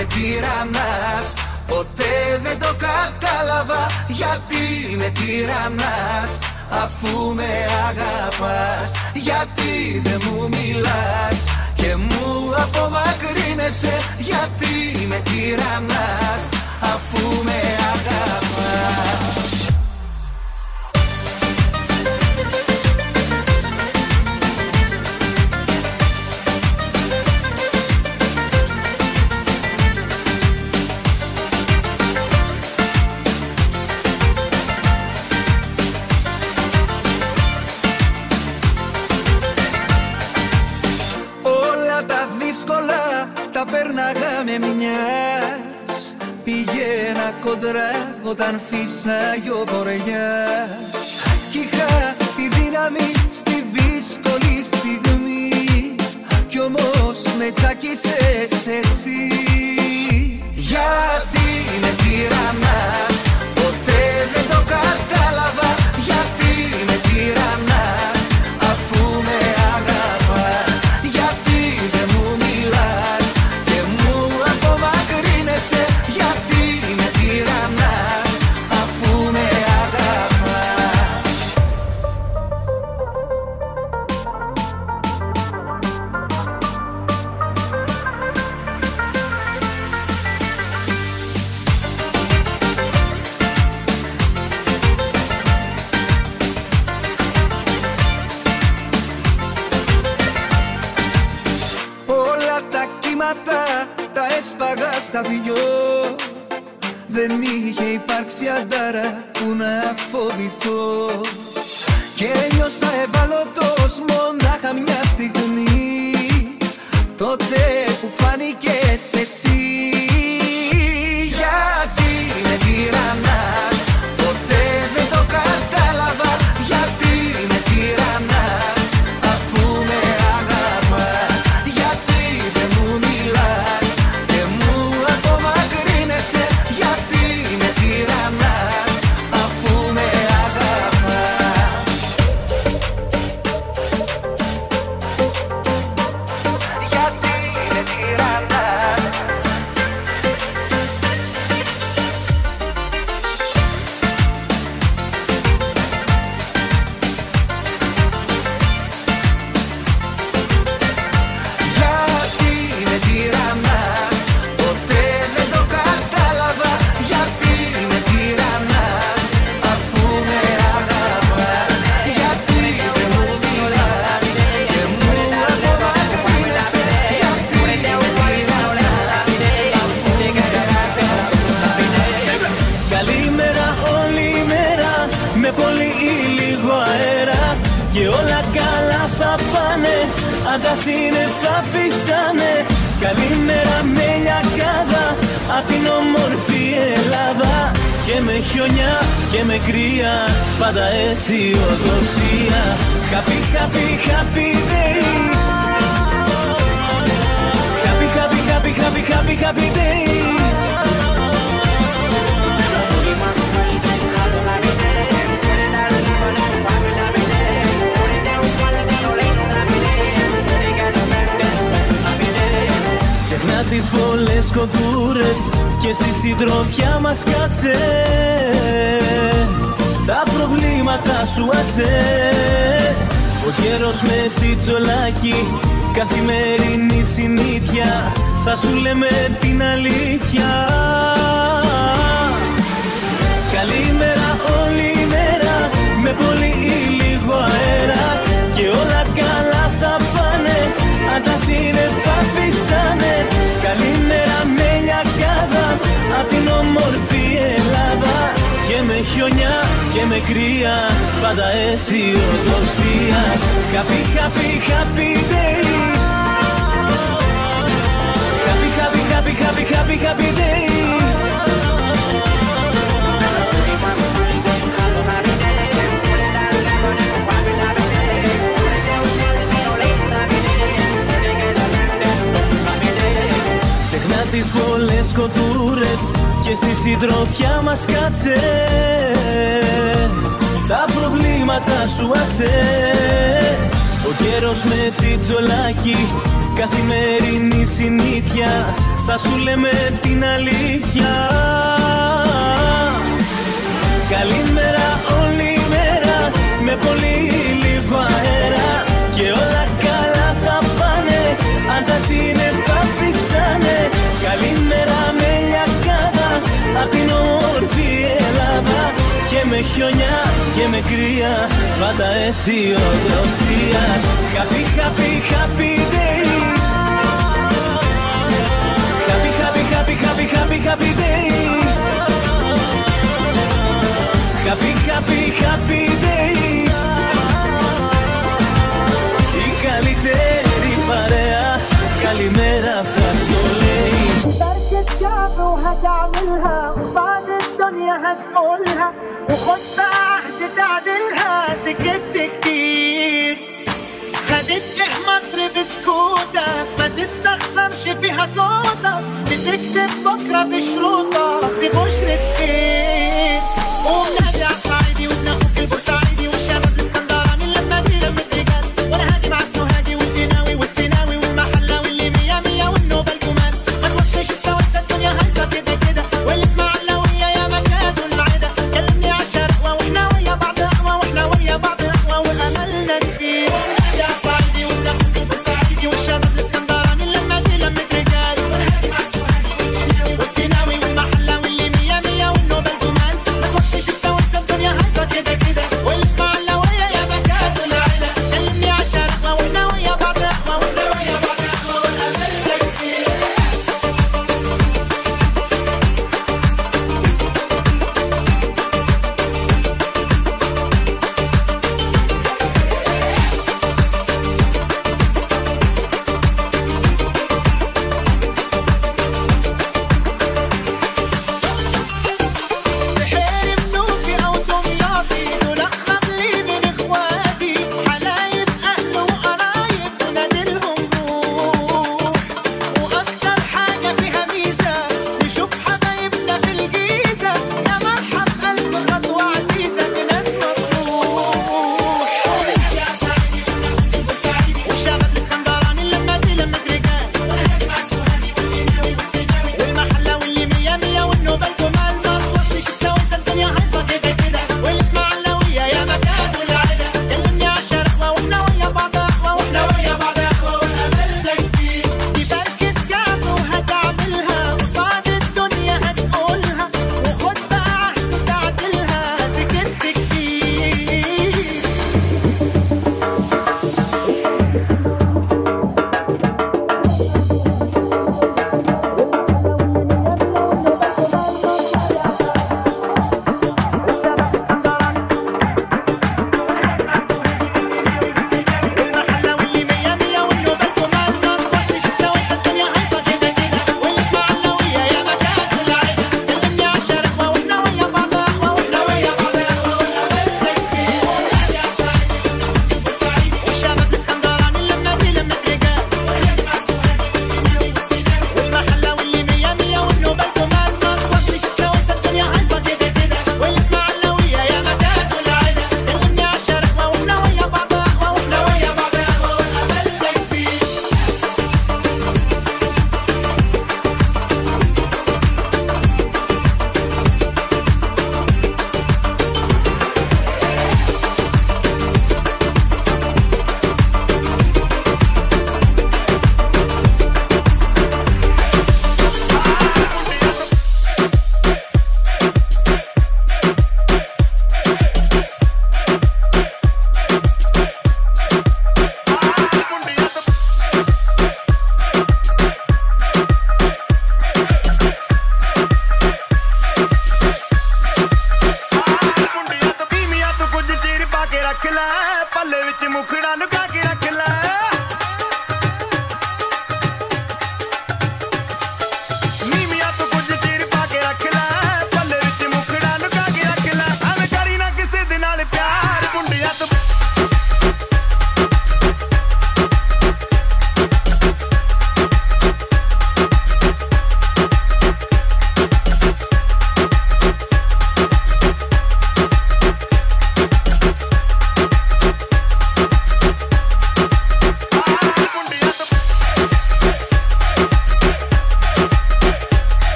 με τυραννάς. Ποτέ δεν το κατάλαβα γιατί με τυραννάς. Αφού με αγαπάς Γιατί δεν μου μιλάς. Και μου απομακρύνεσαι Γιατί με τυραννάς. Αφού με αγαπάς κοντρά όταν φύσαγε ο βοριάς Κι είχα τη δύναμη στη δύσκολη στιγμή. Κι όμως με τσάκισες εσύ. Γιατί με τυραννάς Δεν είχε υπάρξει αντάρα που να φοβηθώ. Και νιώσα ευάλωτος μονάχα μια στιγμή. Τότε που φάνηκες εσύ. Γιατί με τυραννάς αισιοδοξία Happy, happy, happy day Happy, happy, happy, happy, happy, happy day Ξεχνά τις πολλές κοντούρες και στη συντροφιά μας κάτσε Τα προβλήματα σου ασέ Ο καιρός με τη τσολάκι Καθημερινή συνήθεια. Θα σου λέμε την αλήθεια. Καλημέρα όλη η μέρα Με πολύ ή λίγο αέρα. Και όλα καλά θα πάνε Αν τα σύννεφα φύσανε Καλημέρα με λιακάδα Απ' την όμορφη Ελλάδα. Και με χιονιά και με κρύα Πάντα αισιοδοξία. Happy, happy, happy day. Happy, happy, happy, happy, happy, happy day. Ξεχνά τις πολλές κοντούρες και στη συντροφιά μας κάτσε. Τα προβλήματα σου ασέ Ο Ο καιρός με την τζολάκι Καθημερινή συνήθεια. Θα σου λέμε την αλήθεια. Καλημέρα όλη μέρα Με πολύ λίγο αέρα. Και όλα καλά θα πάνε Αν τα σύννεφα φυσάνε Καλημέρα με λιακάδα Απ' την όμορφη Ελλάδα. Και με χιονιά και με κρύα Πάντα αισιοδοξία Happy, happy, happy day الدنيا هتقولها وخد بعهد تعدلها سكت كتير. خدتك مصر بسكوتك ما تستخسرش فيها صوتك بتكتب بكرة بشروطك دي بشرة خير قوم نادي على الصعيدي وابن أخوك البورسعيدي.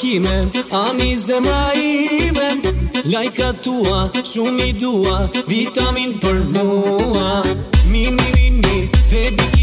kime Ami zemra ime Lajka tua, shumë i dua Vitamin për mua. Mi, mi, mi, mi Febi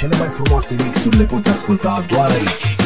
Cele mai frumoase mixuri le poți asculta doar aici